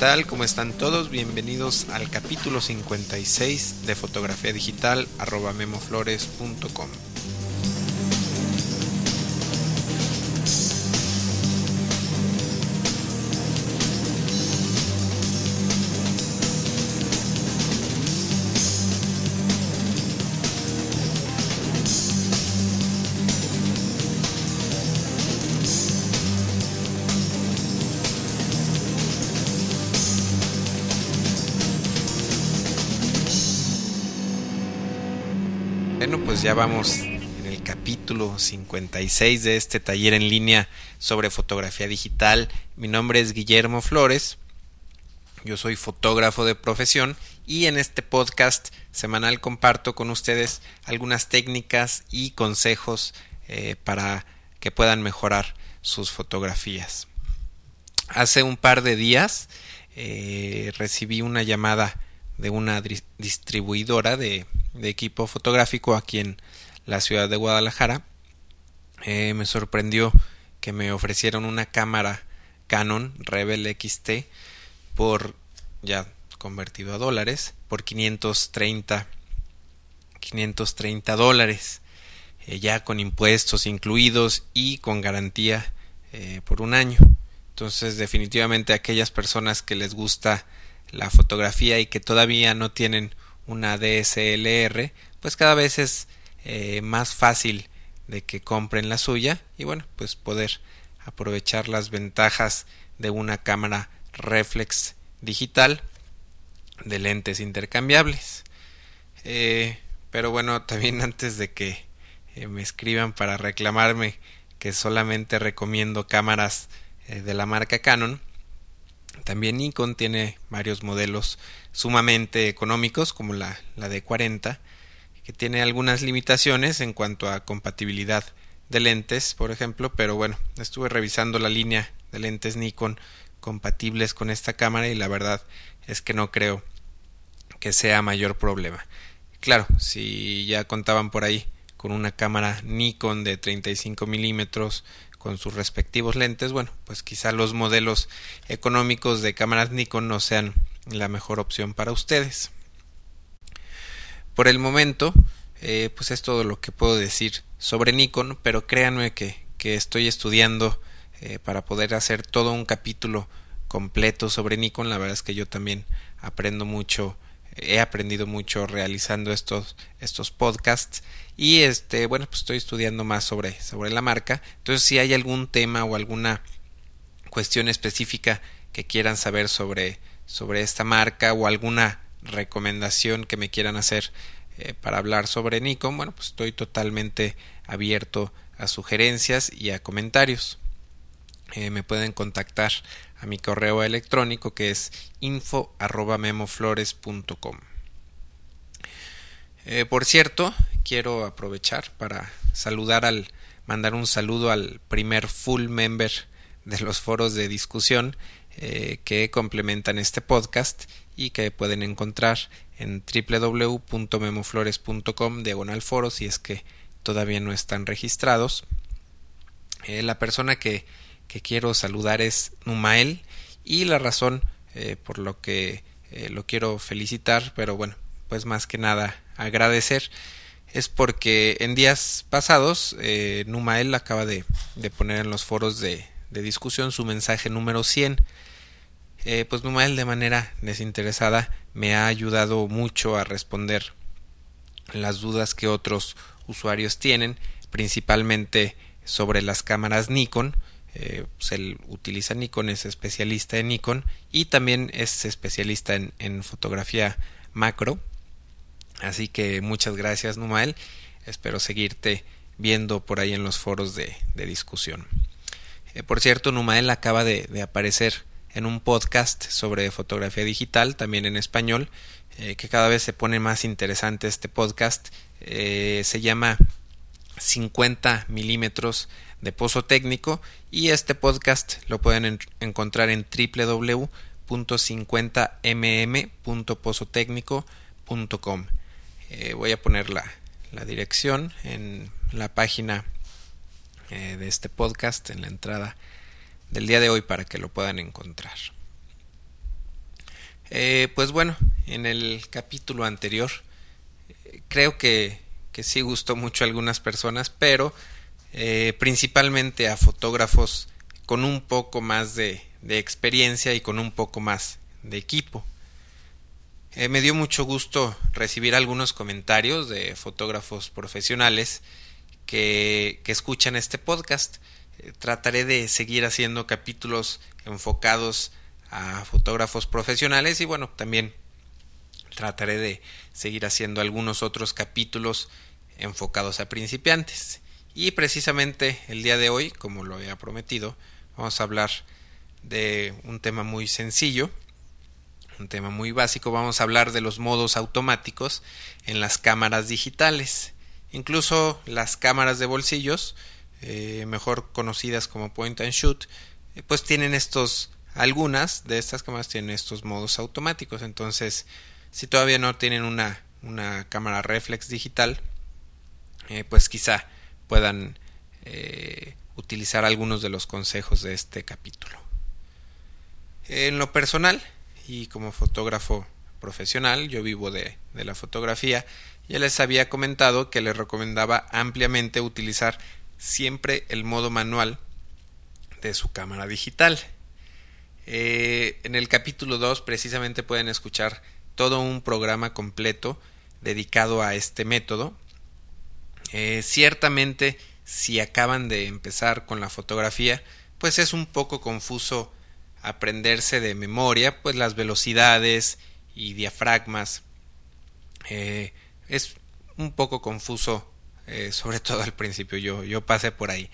tal? ¿Cómo están todos? Bienvenidos al capítulo 56 de fotografía digital arroba memoflores.com. pues ya vamos en el capítulo 56 de este taller en línea sobre fotografía digital. Mi nombre es Guillermo Flores. Yo soy fotógrafo de profesión y en este podcast semanal comparto con ustedes algunas técnicas y consejos eh, para que puedan mejorar sus fotografías. Hace un par de días eh, recibí una llamada de una distribuidora de equipo fotográfico aquí en la ciudad de Guadalajara. Eh, me sorprendió que me ofrecieron una cámara Canon Rebel XT por ya convertido a dólares por 530 530 dólares eh, ya con impuestos incluidos y con garantía eh, por un año entonces definitivamente aquellas personas que les gusta la fotografía y que todavía no tienen una DSLR, pues cada vez es eh, más fácil de que compren la suya y bueno, pues poder aprovechar las ventajas de una cámara reflex digital de lentes intercambiables. Eh, pero bueno, también antes de que eh, me escriban para reclamarme que solamente recomiendo cámaras de la marca Canon, también Nikon tiene varios modelos sumamente económicos como la, la D40 que tiene algunas limitaciones en cuanto a compatibilidad de lentes por ejemplo pero bueno estuve revisando la línea de lentes Nikon compatibles con esta cámara y la verdad es que no creo que sea mayor problema. Claro si ya contaban por ahí con una cámara Nikon de 35 milímetros con sus respectivos lentes, bueno, pues quizá los modelos económicos de cámaras Nikon no sean la mejor opción para ustedes. Por el momento, eh, pues es todo lo que puedo decir sobre Nikon, pero créanme que, que estoy estudiando eh, para poder hacer todo un capítulo completo sobre Nikon. La verdad es que yo también aprendo mucho he aprendido mucho realizando estos, estos podcasts. Y este bueno pues estoy estudiando más sobre, sobre la marca. Entonces si hay algún tema o alguna cuestión específica que quieran saber sobre, sobre esta marca o alguna recomendación que me quieran hacer eh, para hablar sobre Nikon bueno pues estoy totalmente abierto a sugerencias y a comentarios. Eh, me pueden contactar a mi correo electrónico que es info eh, por cierto, quiero aprovechar para saludar al mandar un saludo al primer full member de los foros de discusión eh, que complementan este podcast y que pueden encontrar en www.memoflores.com diagonal foros si es que todavía no están registrados. la persona que que quiero saludar es Numael y la razón eh, por lo que eh, lo quiero felicitar, pero bueno, pues más que nada agradecer es porque en días pasados eh, Numael acaba de, de, poner en los foros de, de discusión su mensaje número 100. Eh, pues Numael de manera desinteresada me ha ayudado mucho a responder las dudas que otros usuarios tienen, principalmente sobre las cámaras Nikon, eh, pues él utiliza Nikon, es especialista en Nikon y también es especialista en, fotografía macro. Así que muchas gracias Numael, espero seguirte viendo por ahí en los foros de, discusión. Eh, por cierto, Numael acaba de, aparecer en un podcast sobre fotografía digital, también en español, eh, que cada vez se pone más interesante este podcast. se llama 50 milímetros de Pozo Técnico y este podcast lo pueden encontrar en www.50mm.pozotecnico.com. Eh, voy a poner la, la, dirección en la página eh, de este podcast, en la entrada del día de hoy para que lo puedan encontrar. Eh, pues bueno, en el capítulo anterior creo que, sí gustó mucho a algunas personas, pero eh, principalmente a fotógrafos con un poco más de, de, experiencia y con un poco más de equipo. me dio mucho gusto recibir algunos comentarios de fotógrafos profesionales que, que escuchan este podcast. trataré de seguir haciendo capítulos enfocados a fotógrafos profesionales y bueno, también trataré de seguir haciendo algunos otros capítulos enfocados a principiantes. Y precisamente el día de hoy, como lo había prometido, vamos a hablar de un tema muy sencillo, un tema muy básico. Vamos a hablar de los modos automáticos en las cámaras digitales. Incluso las cámaras de bolsillos, eh, mejor conocidas como point and shoot, eh, pues tienen estos algunas de estas cámaras tienen estos modos automáticos. Entonces, si todavía no tienen una, una cámara reflex digital, eh, pues quizá puedan eh, utilizar algunos de los consejos de este capítulo. En lo personal y como fotógrafo profesional, yo vivo de, la fotografía, ya les había comentado que les recomendaba ampliamente utilizar siempre el modo manual de su cámara digital. Eh, en el capítulo 2 precisamente pueden escuchar todo un programa completo dedicado a este método. Eh, ciertamente, si acaban de empezar con la fotografía, pues es un poco confuso aprenderse de memoria, pues las velocidades y diafragmas. Eh, es un poco confuso, sobre todo al principio, yo, yo pasé por ahí.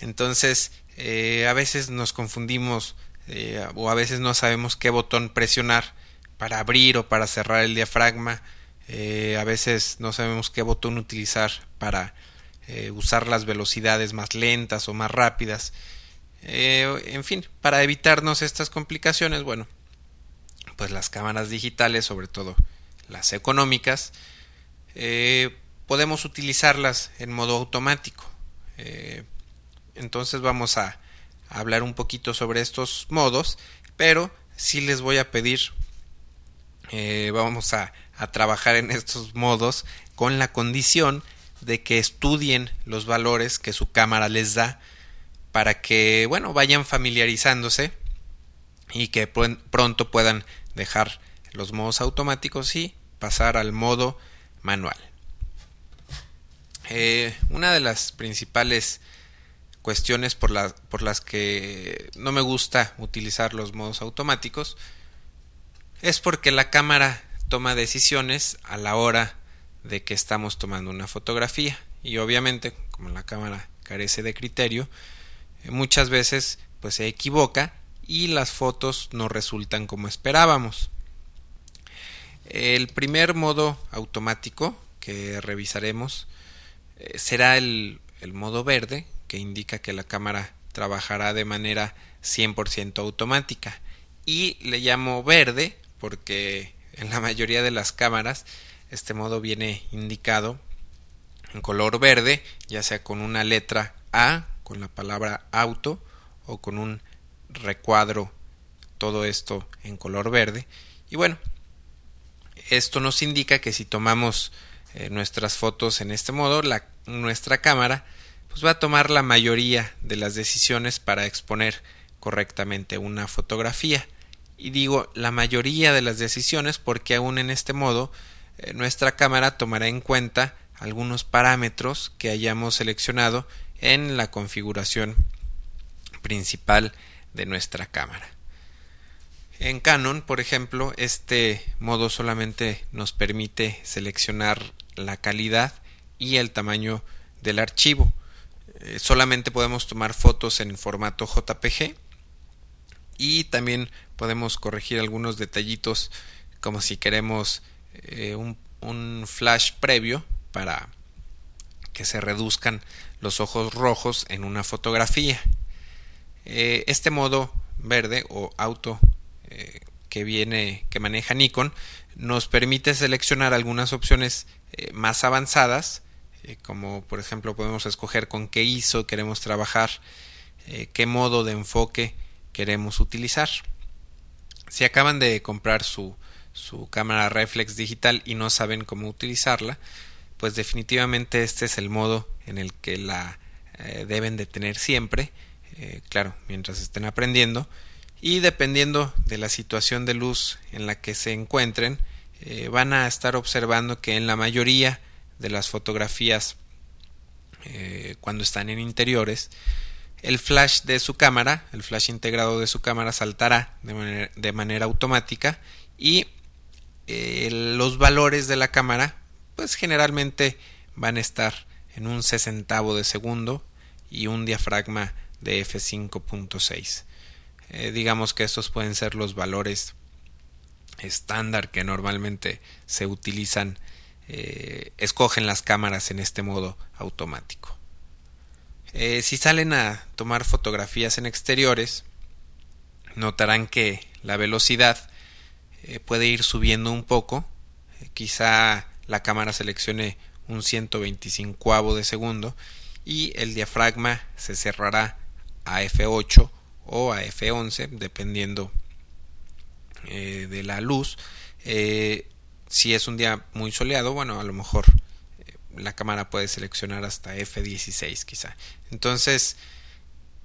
Entonces, a veces nos confundimos eh, o a veces no sabemos qué botón presionar para abrir o para cerrar el diafragma. Eh, a veces no sabemos qué botón utilizar para eh, usar las velocidades más lentas o más rápidas. en fin, para evitarnos estas complicaciones, bueno, pues las cámaras digitales, sobre todo las económicas, podemos utilizarlas en modo automático. entonces vamos a hablar un poquito sobre estos modos, pero sí les voy a pedir, eh, vamos a, a trabajar en estos modos con la condición de que estudien los valores que su cámara les da para que, bueno, vayan familiarizándose y que pronto puedan dejar los modos automáticos y pasar al modo manual. Eh, una de las principales cuestiones por, por las que no me gusta utilizar los modos automáticos es porque la cámara toma decisiones a la hora de que estamos tomando una fotografía y obviamente como la cámara carece de criterio eh, muchas veces pues se equivoca y las fotos no resultan como esperábamos el primer modo automático que revisaremos eh, será el, el modo verde que indica que la cámara trabajará de manera 100% automática. Y le llamo verde porque en la mayoría de las cámaras este modo viene indicado en color verde, ya sea con una letra A, con la palabra auto o con un recuadro, todo esto en color verde. Y bueno, esto nos indica que si tomamos eh, nuestras fotos en este modo, la, nuestra cámara pues va a tomar la mayoría de las decisiones para exponer correctamente una fotografía. Y digo la mayoría de las decisiones porque aún en este modo eh, nuestra cámara tomará en cuenta algunos parámetros que hayamos seleccionado en la configuración principal de nuestra cámara. En Canon, por ejemplo, este modo solamente nos permite seleccionar la calidad y el tamaño del archivo. Eh, solamente podemos tomar fotos en formato JPG y también podemos corregir algunos detallitos como si queremos eh, un, flash previo para que se reduzcan los ojos rojos en una fotografía. Eh, este modo verde o auto que viene que maneja Nikon nos permite seleccionar algunas opciones más avanzadas eh, como por ejemplo podemos escoger con qué ISO queremos trabajar, eh, qué modo de enfoque queremos utilizar. Si acaban de comprar su, su cámara reflex digital y no saben cómo utilizarla, pues definitivamente este es el modo en el que la eh, deben de tener siempre, eh, claro, mientras estén aprendiendo, y dependiendo de la situación de luz en la que se encuentren, eh, van a estar observando que en la mayoría de las fotografías cuando están en interiores, el flash de su cámara, el flash integrado de su cámara saltará de manera automática y los valores de la cámara pues generalmente van a estar en un sesentavo de segundo y un diafragma de f5.6 eh, digamos que estos pueden ser los valores estándar que normalmente se utilizan eh, escogen las cámaras en este modo automático eh, si salen a tomar fotografías en exteriores notarán que la velocidad puede ir subiendo un poco. Quizá la cámara seleccione un 125 de segundo y el diafragma se cerrará a F8 o a F11 dependiendo eh, de la luz. Eh, si es un día muy soleado bueno a lo mejor eh, la cámara puede seleccionar hasta F16 quizá. Entonces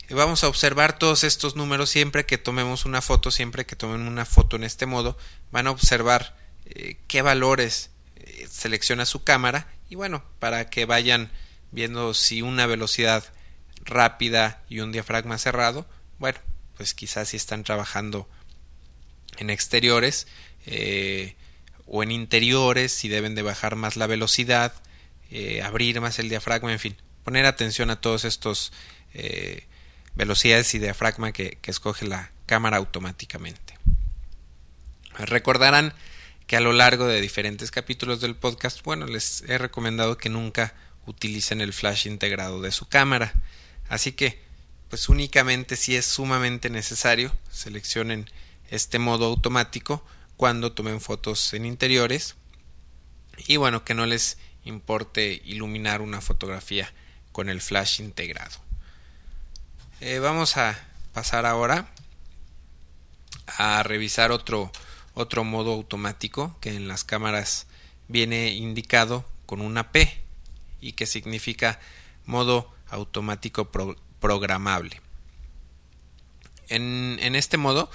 vamos a observar todos estos números siempre que tomemos una foto siempre que tomen una foto en este modo van a observar qué valores selecciona su cámara y bueno, para que vayan viendo si una velocidad rápida y un diafragma cerrado, bueno, pues quizás si están trabajando en exteriores eh, o en interiores, si deben de bajar más la velocidad, eh, abrir más el diafragma, en fin, poner atención a todos estos eh, velocidades y diafragma que escoge la cámara automáticamente. Recordarán que a lo largo de diferentes capítulos del podcast, bueno, les he recomendado que nunca utilicen el flash integrado de su cámara. Así que, pues únicamente si es sumamente necesario, seleccionen este modo automático cuando tomen fotos en interiores y bueno, que no les importe iluminar una fotografía con el flash integrado. Eh, vamos a pasar ahora a revisar otro otro modo automático que en las cámaras viene indicado con una P y que significa modo automático programable. En, en, este modo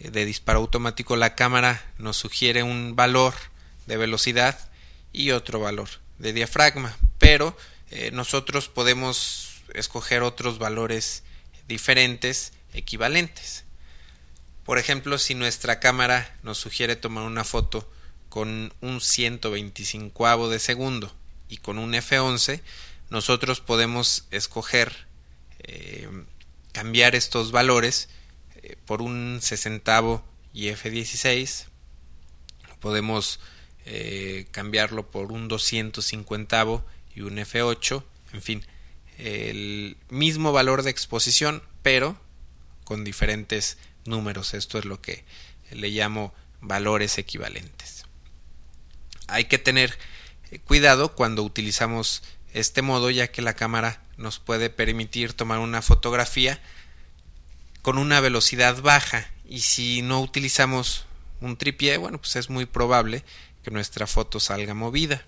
eh, de disparo automático la cámara nos sugiere un valor de velocidad y otro valor de diafragma, pero eh, nosotros podemos escoger otros valores diferentes equivalentes. Por ejemplo, si nuestra cámara nos sugiere tomar una foto con un 125 de segundo y con un F11, nosotros podemos escoger eh, cambiar estos valores eh, por un 60 y F16. Podemos eh, cambiarlo por un 250 y un F8. En fin, el mismo valor de exposición, pero con diferentes números. Esto es lo que le llamo valores equivalentes. Hay que tener eh, cuidado cuando utilizamos este modo ya que la cámara nos puede permitir tomar una fotografía con una velocidad baja y si no utilizamos un tripié, bueno, pues es muy probable que nuestra foto salga movida.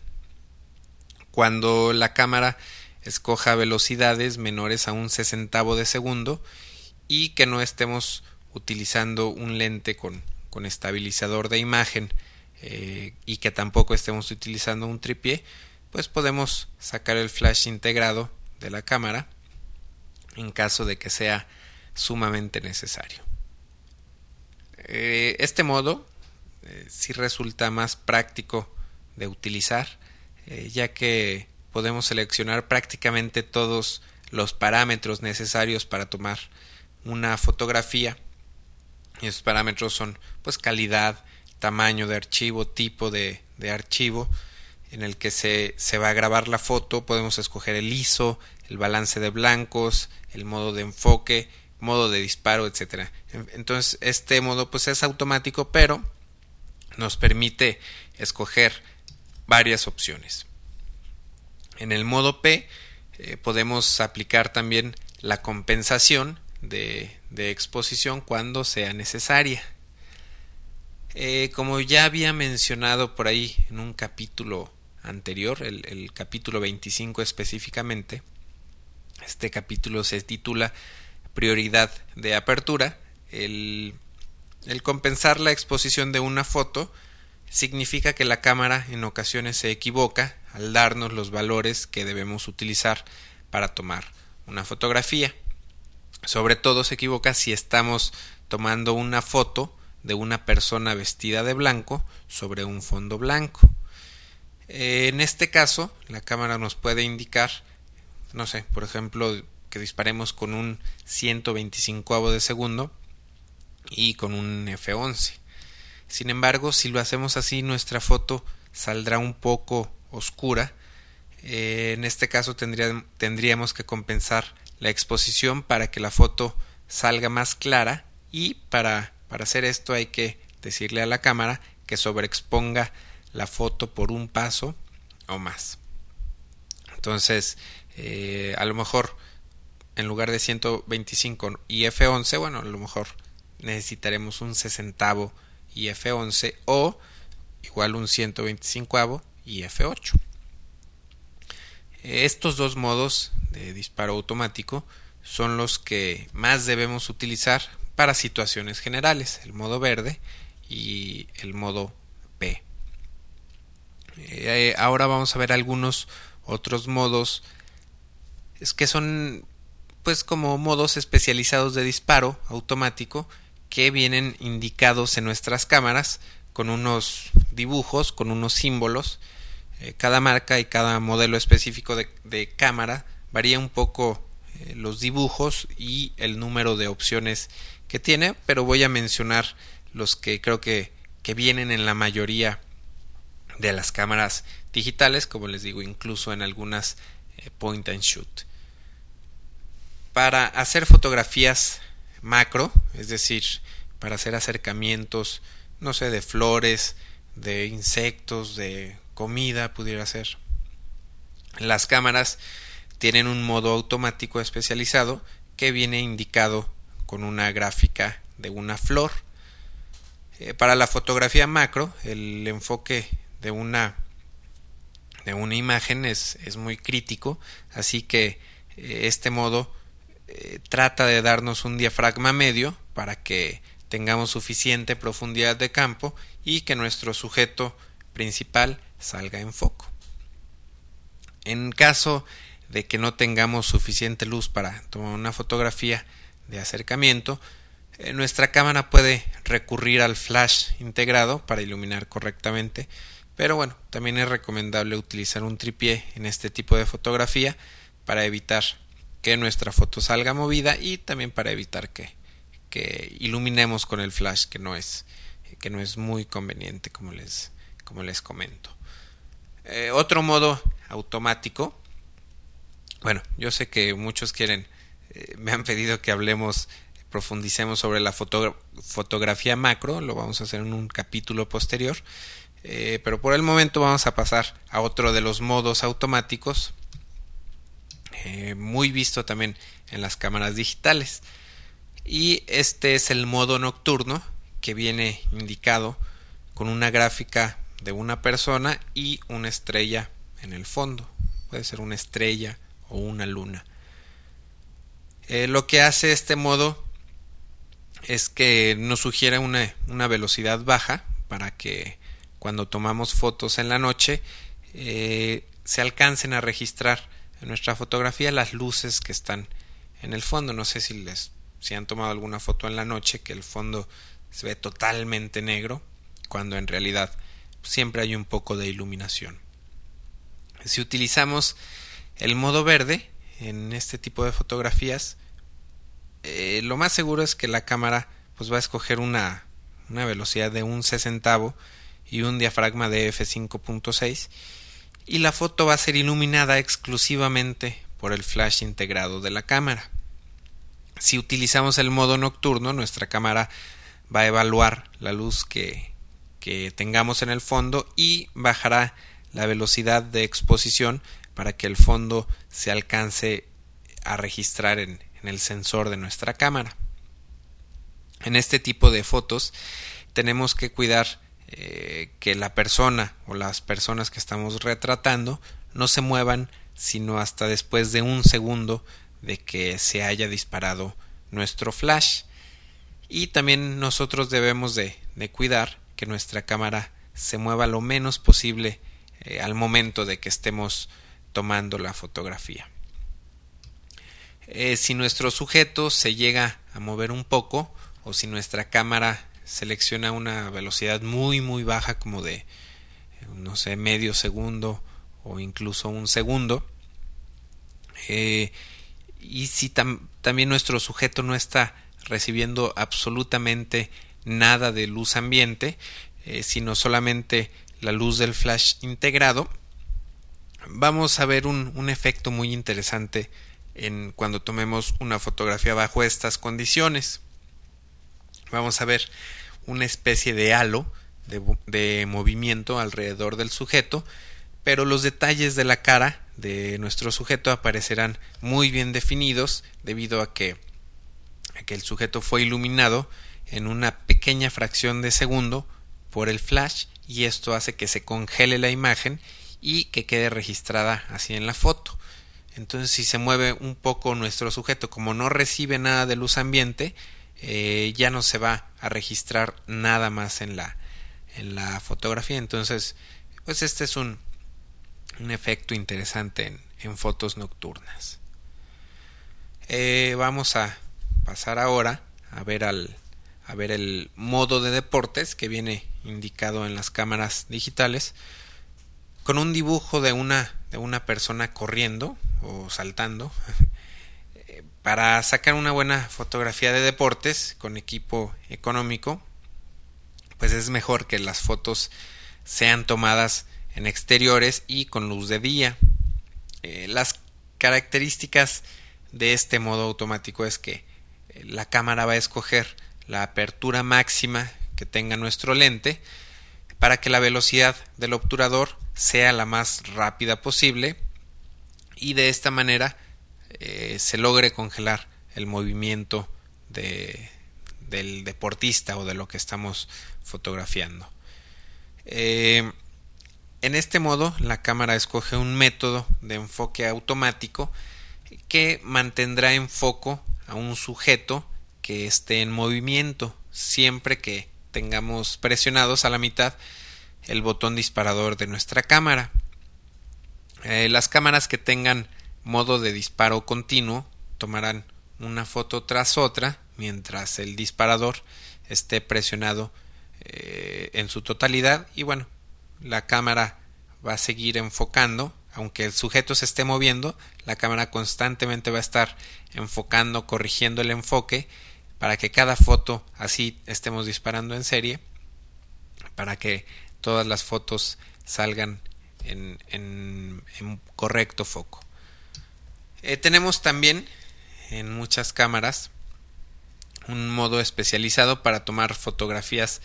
Cuando la cámara escoja velocidades menores a un sesentavo de segundo y que no estemos utilizando un lente con, con estabilizador de imagen eh, y que tampoco estemos utilizando un tripié, pues podemos sacar el flash integrado de la cámara en caso de que sea sumamente necesario. Eh, este modo eh, sí resulta más práctico de utilizar ya que podemos seleccionar prácticamente todos los parámetros necesarios para tomar una fotografía y esos parámetros son pues calidad, tamaño de archivo, tipo de, de archivo en el que se, se, va a grabar la foto. Podemos escoger el ISO, el balance de blancos, el modo de enfoque, modo de disparo, etcétera. Entonces este modo pues es automático, pero nos permite escoger varias opciones. En el modo P eh, podemos aplicar también la compensación de, exposición cuando sea necesaria. Eh, como ya había mencionado por ahí en un capítulo anterior, el, el capítulo 25 específicamente, este capítulo se titula Prioridad de apertura. El, el compensar la exposición de una foto significa que la cámara en ocasiones se equivoca al darnos los valores que debemos utilizar para tomar una fotografía. Sobre todo se equivoca si estamos tomando una foto de una persona vestida de blanco sobre un fondo blanco. En este caso, la cámara nos puede indicar, no sé, por ejemplo, que disparemos con un 125 de segundo y con un F11. Sin embargo, si lo hacemos así, nuestra foto saldrá un poco oscura. Eh, en este caso tendríamos que compensar la exposición para que la foto salga más clara y para para hacer esto hay que decirle a la cámara que sobreexponga la foto por un paso o más. Entonces, eh, a lo mejor en lugar de 125 y F11, bueno, a lo mejor necesitaremos un sesentavo y F11 o igual un 125 y F8. Estos dos modos de disparo automático son los que más debemos utilizar para situaciones generales, el modo verde y el modo P. Eh, ahora vamos a ver algunos otros modos es que son pues como modos especializados de disparo automático que vienen indicados en nuestras cámaras con unos dibujos, con unos símbolos. Eh, cada marca y cada modelo específico de, cámara varía un poco eh, los dibujos y el número de opciones que tiene, pero voy a mencionar los que creo que, que vienen en la mayoría de las cámaras digitales, como les digo, incluso en algunas eh, point and shoot. Para hacer fotografías macro, es decir, para hacer acercamientos, no sé, de flores, de insectos, de comida, pudiera ser. Las cámaras tienen un modo automático especializado que viene indicado con una gráfica de una flor. Eh, para la fotografía macro, el enfoque de una de una imagen es, es muy crítico, así que eh, este modo eh, trata de darnos un diafragma medio para que tengamos suficiente profundidad de campo y que nuestro sujeto principal salga en foco. En caso de que no tengamos suficiente luz para tomar una fotografía, de acercamiento, eh, nuestra cámara puede recurrir al flash integrado para iluminar correctamente, pero bueno, también es recomendable utilizar un tripié en este tipo de fotografía para evitar que nuestra foto salga movida y también para evitar que, que iluminemos con el flash que no es que no es muy conveniente como les como les comento. Eh, otro modo automático. Bueno yo sé que muchos quieren eh, me han pedido que hablemos, profundicemos sobre la fotografía macro, lo vamos a hacer en un capítulo posterior, eh, pero por el momento vamos a pasar a otro de los modos automáticos, eh, muy visto también en las cámaras digitales. Y este es el modo nocturno que viene indicado con una gráfica de una persona y una estrella en el fondo. Puede ser una estrella o una luna. Eh, lo que hace este modo es que nos sugiere una, una, velocidad baja para que cuando tomamos fotos en la noche eh, se alcancen a registrar en nuestra fotografía las luces que están en el fondo. No sé si les si han tomado alguna foto en la noche que el fondo se ve totalmente negro cuando en realidad siempre hay un poco de iluminación. Si utilizamos el modo verde, en este tipo de fotografías, eh, lo más seguro es que la cámara pues va a escoger una, una velocidad de un sesentavo y un diafragma de f5.6 y la foto va a ser iluminada exclusivamente por el flash integrado de la cámara. Si utilizamos el modo nocturno, nuestra cámara va a evaluar la luz que, que tengamos en el fondo y bajará la velocidad de exposición para que el fondo se alcance a registrar en, el sensor de nuestra cámara. En este tipo de fotos tenemos que cuidar eh, que la persona o las personas que estamos retratando no se muevan sino hasta después de un segundo de que se haya disparado nuestro flash y también nosotros debemos de, cuidar que nuestra cámara se mueva lo menos posible eh, al momento de que estemos tomando la fotografía. Eh, si nuestro sujeto se llega a mover un poco o si nuestra cámara selecciona una velocidad muy muy baja como de no sé medio segundo o incluso un segundo eh, y si también nuestro sujeto no está recibiendo absolutamente nada de luz ambiente eh, sino solamente la luz del flash integrado vamos a ver un, un efecto muy interesante en cuando tomemos una fotografía bajo estas condiciones. Vamos a ver una especie de halo de, movimiento alrededor del sujeto, pero los detalles de la cara de nuestro sujeto aparecerán muy bien definidos debido a que, a que el sujeto fue iluminado en una pequeña fracción de segundo por el flash y esto hace que se congele la imagen y que quede registrada así en la foto. Entonces si se mueve un poco nuestro sujeto, como no recibe nada de luz ambiente, eh, ya no se va a registrar nada más en la, en la fotografía. Entonces, pues este es un, un efecto interesante en, en fotos nocturnas. Eh, vamos a pasar ahora a ver al a ver el modo de deportes que viene indicado en las cámaras digitales con un dibujo de una de una persona corriendo o saltando para sacar una buena fotografía de deportes con equipo económico pues es mejor que las fotos sean tomadas en exteriores y con luz de día. Eh, las características de este modo automático es que eh, la cámara va a escoger la apertura máxima que tenga nuestro lente para que la velocidad del obturador sea la más rápida posible y de esta manera eh, se logre congelar el movimiento de, del deportista o de lo que estamos fotografiando. Eh, en este modo la cámara escoge un método de enfoque automático que mantendrá en foco a un sujeto que esté en movimiento siempre que tengamos presionados a la mitad el botón disparador de nuestra cámara. Eh, las cámaras que tengan modo de disparo continuo tomarán una foto tras otra mientras el disparador esté presionado eh, en su totalidad y bueno la cámara va a seguir enfocando aunque el sujeto se esté moviendo la cámara constantemente va a estar enfocando corrigiendo el enfoque para que cada foto así estemos disparando en serie para que todas las fotos salgan en, en, correcto foco. Eh, tenemos también en muchas cámaras un modo especializado para tomar fotografías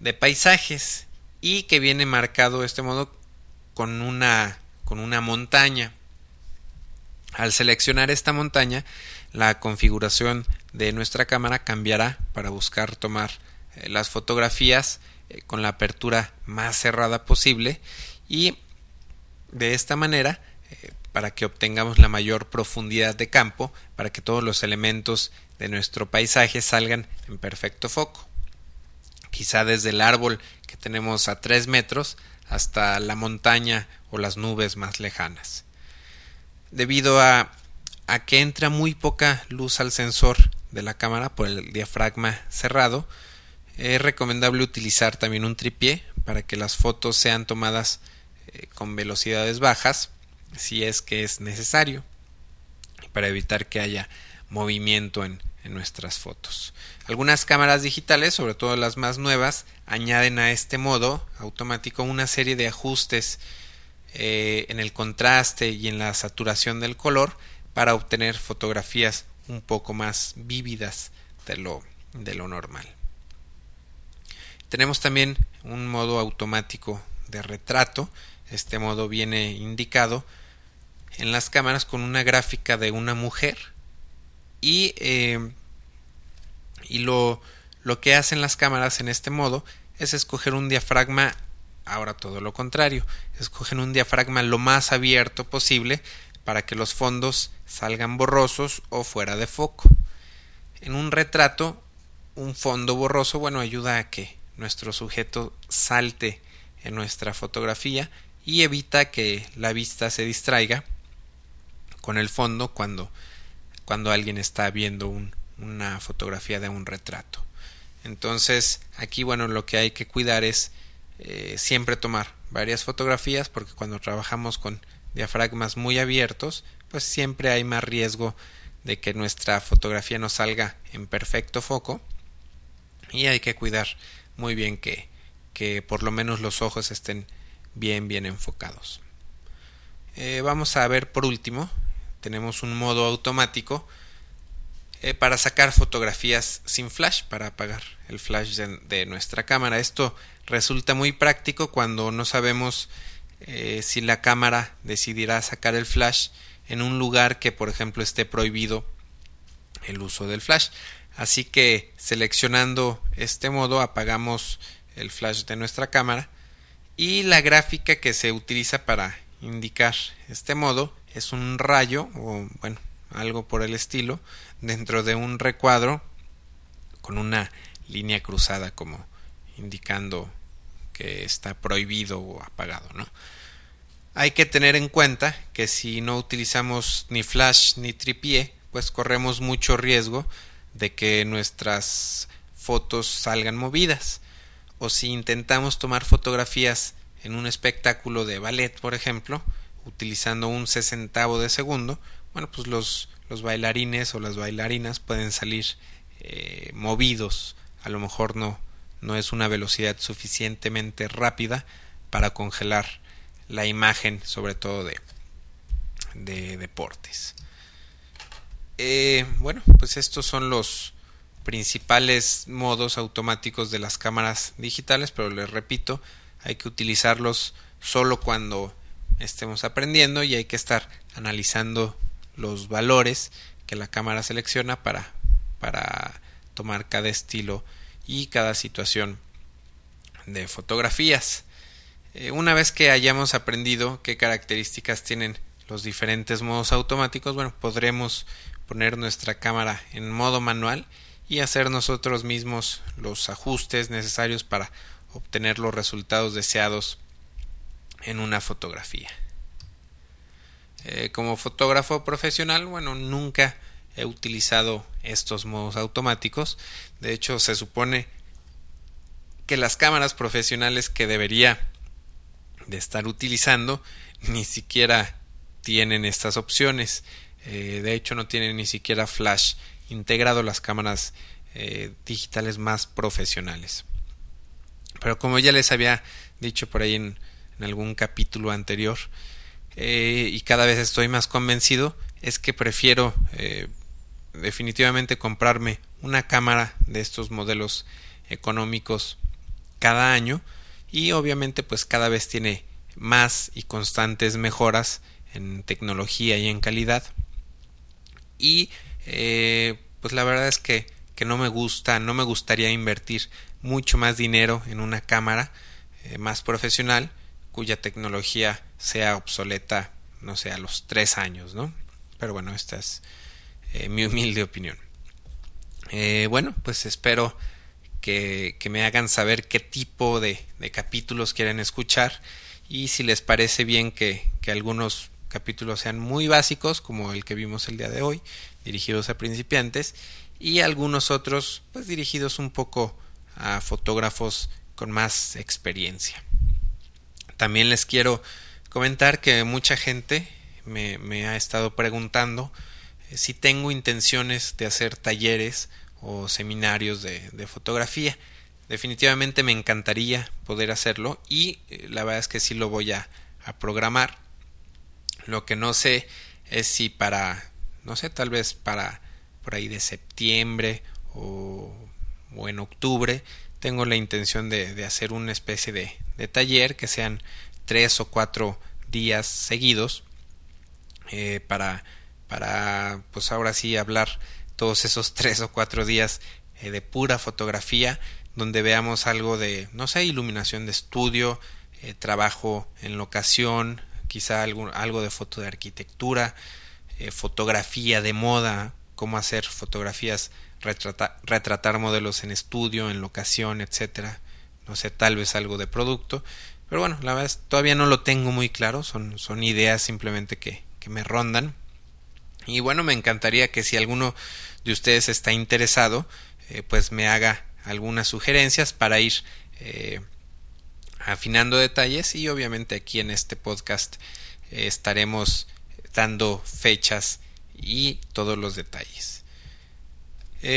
de paisajes y que viene marcado este modo con una con una montaña. Al seleccionar esta montaña, la configuración de nuestra cámara cambiará para buscar tomar eh, las fotografías eh, con la apertura más cerrada posible y de esta manera para que obtengamos la mayor profundidad de campo para que todos los elementos de nuestro paisaje salgan en perfecto foco. Quizá desde el árbol que tenemos a 3 metros hasta la montaña o las nubes más lejanas. Debido a, que entra muy poca luz al sensor de la cámara por el diafragma cerrado es recomendable utilizar también un tripié para que las fotos sean tomadas eh, con velocidades bajas si es que es necesario para evitar que haya movimiento en, nuestras fotos. Algunas cámaras digitales, sobre todo las más nuevas, añaden a este modo automático una serie de ajustes eh, en el contraste y en la saturación del color para obtener fotografías un poco más vívidas de lo, de lo normal. Tenemos también un modo automático de retrato este modo viene indicado en las cámaras con una gráfica de una mujer y, eh, y lo, lo que hacen las cámaras en este modo es escoger un diafragma, ahora todo lo contrario, escogen un diafragma lo más abierto posible para que los fondos salgan borrosos o fuera de foco. En un retrato, un fondo borroso, bueno, ayuda a que nuestro sujeto salte en nuestra fotografía y evita que la vista se distraiga con el fondo cuando, cuando alguien está viendo una fotografía de un retrato. Entonces, aquí, bueno, lo que hay que cuidar es eh, siempre tomar varias fotografías porque cuando trabajamos con diafragmas muy abiertos, pues siempre hay más riesgo de que nuestra fotografía no salga en perfecto foco y hay que cuidar muy bien que, que por lo menos los ojos estén bien bien enfocados. Eh, vamos a ver por último, tenemos un modo automático eh, para sacar fotografías sin flash, para apagar el flash de, nuestra cámara. Esto resulta muy práctico cuando no sabemos eh, si la cámara decidirá sacar el flash en un lugar que por ejemplo esté prohibido el uso del flash. Así que seleccionando este modo apagamos el flash de nuestra cámara y la gráfica que se utiliza para indicar este modo es un rayo o bueno algo por el estilo dentro de un recuadro con una línea cruzada como indicando que está prohibido o apagado, ¿no? Hay que tener en cuenta que si no utilizamos ni flash ni tripié, pues corremos mucho riesgo de que nuestras fotos salgan movidas. O si intentamos tomar fotografías en un espectáculo de ballet, por ejemplo, utilizando un sesentavo de segundo, bueno, pues los, bailarines o las bailarinas pueden salir eh, movidos. A lo mejor no, no es una velocidad suficientemente rápida para congelar la imagen, sobre todo de, de deportes. Eh, bueno, pues estos son los principales modos automáticos de las cámaras digitales, pero les repito, hay que utilizarlos solo cuando estemos aprendiendo y hay que estar analizando los valores que la cámara selecciona para, para tomar cada estilo y cada situación de fotografías. Eh, una vez que hayamos aprendido qué características tienen los diferentes modos automáticos, bueno, podremos poner nuestra cámara en modo manual y hacer nosotros mismos los ajustes necesarios para obtener los resultados deseados en una fotografía. Eh, como fotógrafo profesional, bueno, nunca he utilizado estos modos automáticos. De hecho, se supone que las cámaras profesionales que debería de estar utilizando ni siquiera tienen estas opciones. Eh, de hecho, no tienen ni siquiera flash integrado las cámaras eh, digitales más profesionales. Pero como ya les había dicho por ahí en algún capítulo anterior, eh, y cada vez estoy más convencido es que prefiero eh, definitivamente comprarme una cámara de estos modelos económicos cada año y obviamente pues cada vez tiene más y constantes mejoras en tecnología y en calidad y eh, pues la verdad es que, que, no me gusta no me gustaría invertir mucho más dinero en una cámara más profesional cuya tecnología sea obsoleta, no sé, a los tres años, ¿no? Pero bueno, esta es eh, mi humilde opinión. Eh, bueno, pues espero que, que, me hagan saber qué tipo de, de, capítulos quieren escuchar y si les parece bien que, que algunos capítulos sean muy básicos, como el que vimos el día de hoy, dirigidos a principiantes, y algunos otros, pues dirigidos un poco a fotógrafos con más experiencia. También les quiero comentar que mucha gente me, ha estado preguntando eh, si tengo intenciones de hacer talleres o seminarios de, fotografía. Definitivamente me encantaría poder hacerlo y eh, la verdad es que sí lo voy a, programar. Lo que no sé es si para, no sé, tal vez para por ahí de septiembre o, o en octubre tengo la intención de, de hacer una especie de, de taller que sean tres o cuatro días seguidos eh, para para pues ahora sí hablar todos esos tres o cuatro días eh, de pura fotografía, donde veamos algo de, no sé, iluminación de estudio, eh, trabajo en locación, quizá algo, algo de foto de arquitectura, eh, fotografía de moda, cómo hacer fotografías, retratar modelos en estudio, en locación, etcétera. No sé, tal vez algo de producto. Pero bueno, la verdad es, todavía no lo tengo muy claro, son, son ideas simplemente que, que me rondan. Y bueno, me encantaría que si alguno de ustedes está interesado, eh, pues me haga algunas sugerencias para ir eh, afinando detalles y obviamente aquí en este podcast estaremos dando fechas y todos los detalles.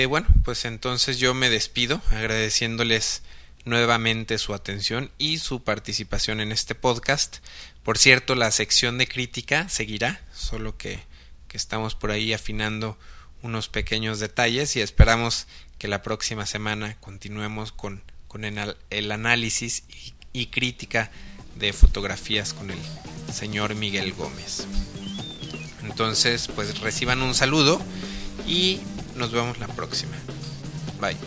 bueno, pues entonces yo me despido agradeciéndoles nuevamente su atención y su participación en este podcast. Por cierto, la sección de crítica seguirá, solo que, que estamos por ahí afinando unos pequeños detalles y esperamos que la próxima semana continuemos con, con el, el, análisis y, y crítica de fotografías con el señor Miguel Gómez. Entonces, pues reciban un saludo y nos vemos la próxima. Bye.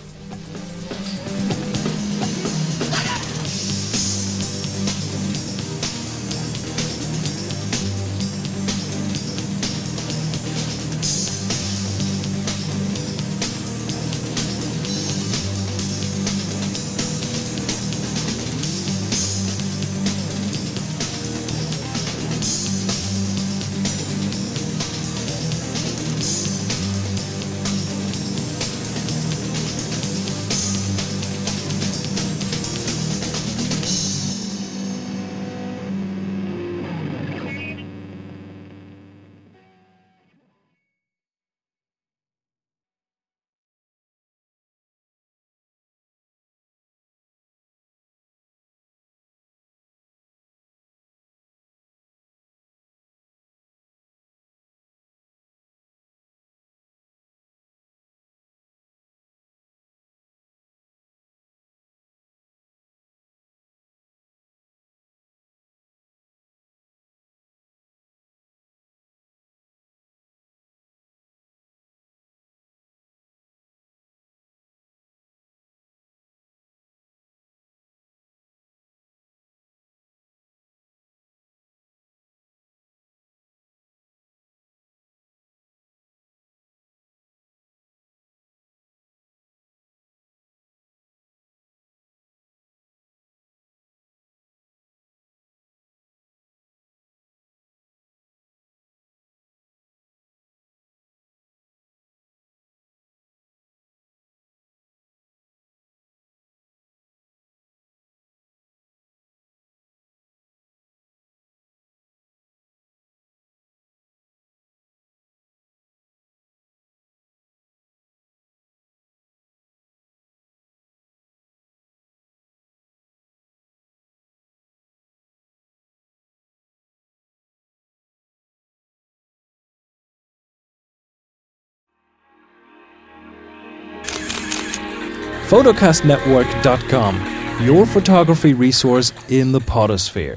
photocastnetwork.com, your photography resource in the potosphere.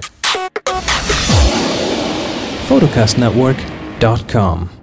photocastnetwork.com